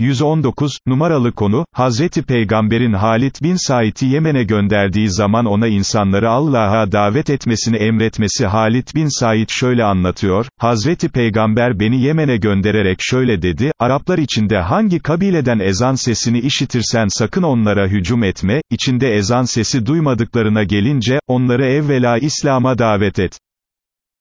119, numaralı konu, Hazreti Peygamber'in Halit bin Said'i Yemen'e gönderdiği zaman ona insanları Allah'a davet etmesini emretmesi Halit bin Said şöyle anlatıyor, Hazreti Peygamber beni Yemen'e göndererek şöyle dedi, Araplar içinde hangi kabileden ezan sesini işitirsen sakın onlara hücum etme, içinde ezan sesi duymadıklarına gelince, onları evvela İslam'a davet et.